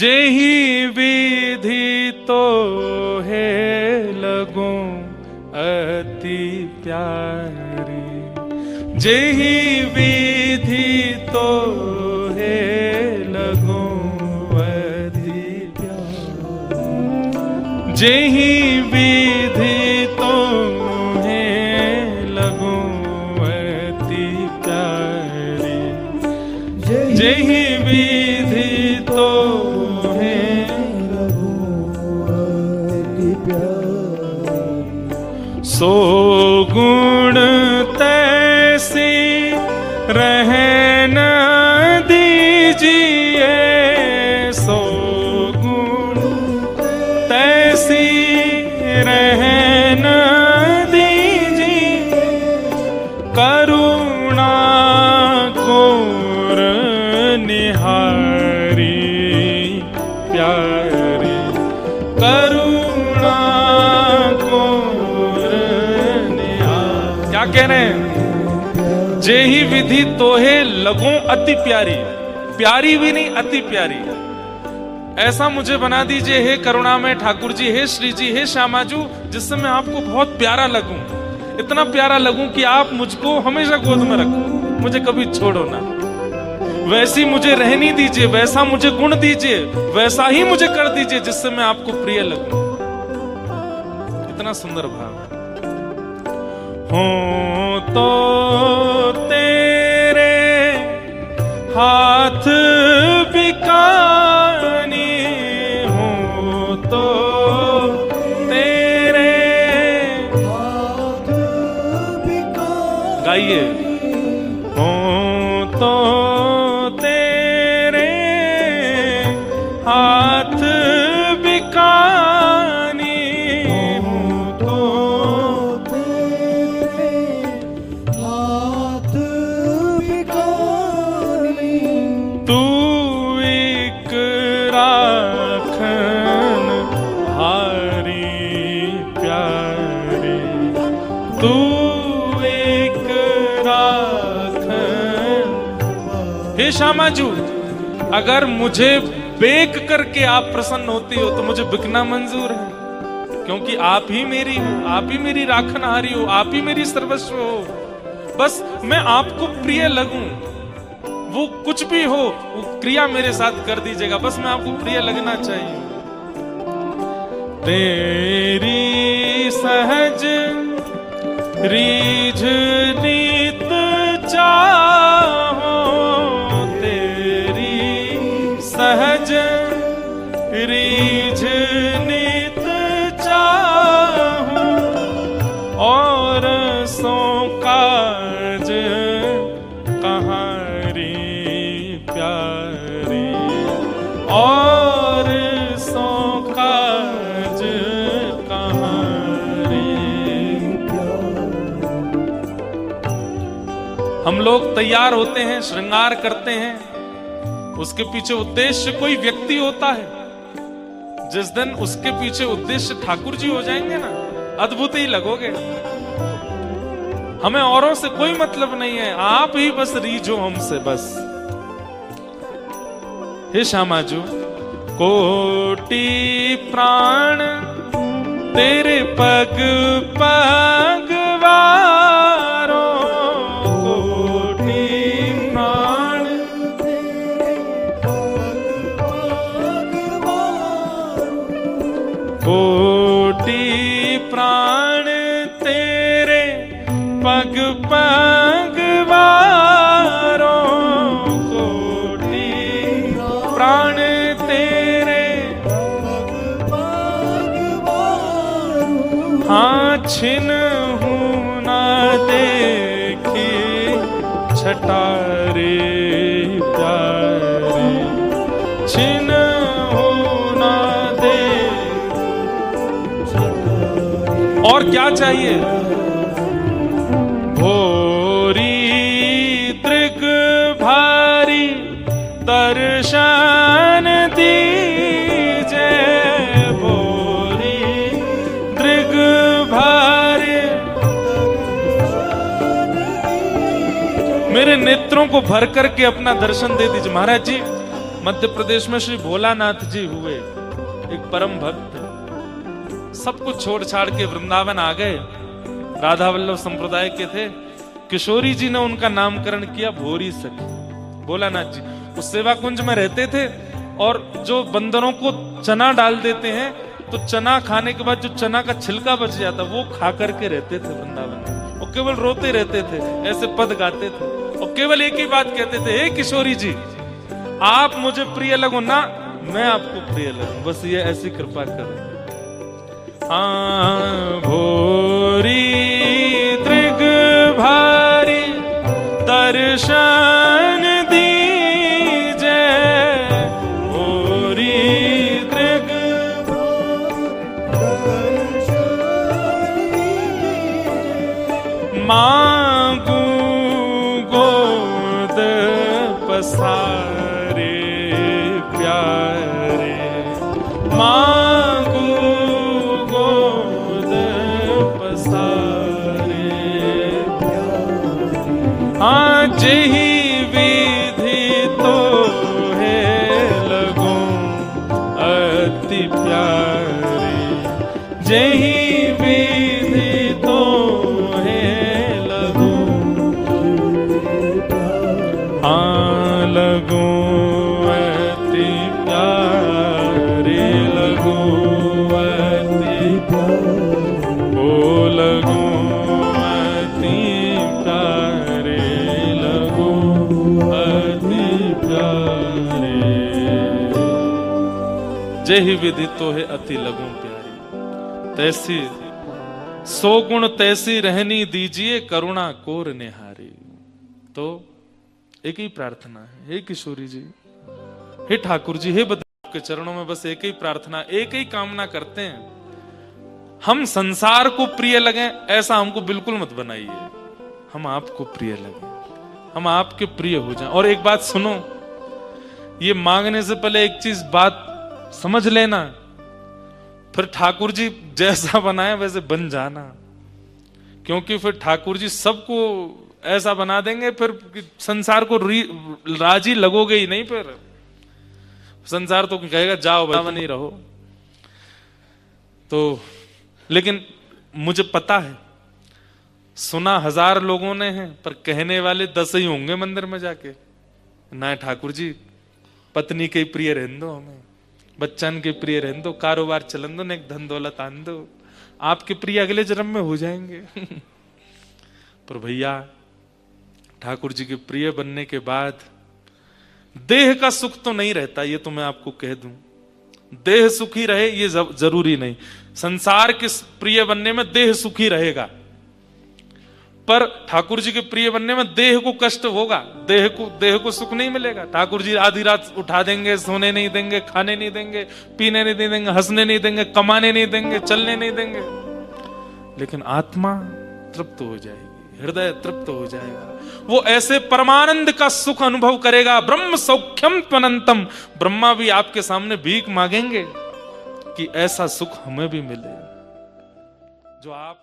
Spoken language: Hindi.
जेही विधि तो हे लगो अति प्यारी। जेही विधि तो हे लगो अति प्यारी। जेही विधि सो गुण तैसी रहन दीजिए। सो गुण तैसी रहन दीजिए। करुणा कोर निहारी, प्यारी, करुणा कह रहे हैं जे ही विधि तोहे लगो अति प्यारी प्यारी भी नहीं, अति प्यारी। ऐसा मुझे बना दीजिए, हे करुणा में ठाकुर जी हे श्री जी हे श्यामाजू जिससे मैं आपको बहुत प्यारा लगूं। इतना प्यारा लगूं कि आप मुझको हमेशा गोद में रखो। मुझे कभी छोड़ो ना। वैसी मुझे रहनी दीजिए, वैसा मुझे गुण दीजिए, वैसा ही मुझे कर दीजिए जिससे मैं आपको प्रिय लगूं। इतना सुंदर भाव। तो तेरे हाथ बिकानी हूँ तो तेरे हाथ गाइए। हे अगर मुझे बेक करके आप प्रसन्न होती हो तो मुझे बिकना मंजूर है। क्योंकि आप ही मेरी हो, आप ही मेरी राखन हारी हो, आप ही मेरी सर्वस्व हो। बस मैं आपको प्रिय लगूं। वो कुछ भी हो, वो क्रिया मेरे साथ कर दीजिएगा। बस मैं आपको प्रिय लगना चाहिए। तेरी सहज रीझ कहारी प्यारी और सो काज हम लोग तैयार होते हैं, श्रृंगार करते हैं। उसके पीछे उद्देश्य कोई व्यक्ति होता है। जिस दिन उसके पीछे उद्देश्य ठाकुर जी हो जाएँगे ना, अद्भुत ही लगोगे। हमें औरों से कोई मतलब नहीं है। आप ही बस रीझो हमसे, बस। हे श्यामाजू, कोटि प्राण तेरे पग कोटि प्राण प्राण पगवारो कोटि प्राण तेरे हाँ छिन हूँ ना देखी, छटारे प्यारे। छिन और क्या चाहिए? मेरे नेत्रों को भर करके अपना दर्शन दे दीजिए। महाराज जी, मध्य प्रदेश में श्री भोलानाथ जी हुए, एक परम भक्त। सब कुछ छोड़ छाड़ के वृंदावन आ गए। राधा वल्लभ संप्रदाय के थे। किशोरी जी ने उनका नामकरण किया भोरी सखी। भोलानाथ जी, उस सेवा कुंज में रहते थे और जो बंदरों को चना डाल देते हैं तो चना खाने के बाद जो चना का छिलका बच जाता, वो खा करके रहते थे वृंदावन और केवल रोते रहते थे, ऐसे पद गाते थे। और केवल एक ही बात कहते थे, हे किशोरी जी, आप मुझे प्रिय लगो ना, मैं आपको प्रिय लगू। बस ये ऐसी कृपा करो। आ भोरी पसारे प्यारे। मांगू गोद पसारे। हाँ जही विधि तो है लगो अति प्यारे। जही विधि तो है। लगो लगो लगो प्यारे लगो अति प्यारे। जय विधि तो है अति लगो प्यारी। तैसी, सो गुण तैसी रहनी दीजिए करुणा कोर निहारी। तो एक ही प्रार्थना है। हे किशोरी जी, हे ठाकुर जी, हे बद के चरणों में बस एक ही प्रार्थना, एक ही कामना करते हैं। हम संसार को प्रिय लगे, ऐसा हमको बिल्कुल मत बनाइए। हम आपको प्रिय लगे, हम आपके प्रिय हो जाएँ। और एक बात सुनो, ये मांगने से पहले एक चीज़ बात समझ लेना। फिर ठाकुर जी जैसा बनाए, वैसे बन जाना। क्योंकि फिर ठाकुर जी सबको ऐसा बना देंगे फिर संसार को राज़ी लगोगे ही नहीं फिर। संसार तो कहेगा जाओ भाई। नहीं रहो। तो लेकिन मुझे पता है सुना हज़ार लोगों ने है पर कहने वाले दस ही होंगे मंदिर में जाके। ना ठाकुर जी पत्नी के प्रिय रहन दो हमें बच्चन के प्रिय रहन दो कारोबार चलन दो नेक धन दौलत आन दो। आपके प्रिय अगले जन्म में हो जाएँगे। पर भैया ठाकुर जी के प्रिय बनने के बाद, देह का सुख तो नहीं रहता, ये तो मैं आपको कह दूँ। देह सुखी रहे, ये ज़रूरी नहीं। संसार के प्रिय बनने में देह सुखी रहेगा। पर ठाकुर जी के प्रिय बनने में देह को कष्ट होगा, देह को देह को सुख नहीं मिलेगा। ठाकुर जी आधी रात उठा देंगे, सोने नहीं देंगे, खाने नहीं देंगे, पीने नहीं देंगे, हंसने नहीं देंगे, कमाने नहीं देंगे, चलने नहीं देंगे। लेकिन आत्मा तृप्त हो जाएगी। हृदय तृप्त हो जाएगा। वो ऐसे परमानंद का सुख अनुभव करेगा, ब्रह्म सौख्यम त्वनंतम ब्रह्मा भी आपके सामने भीख मांगेंगे कि ऐसा सुख हमें भी मिले, जो आप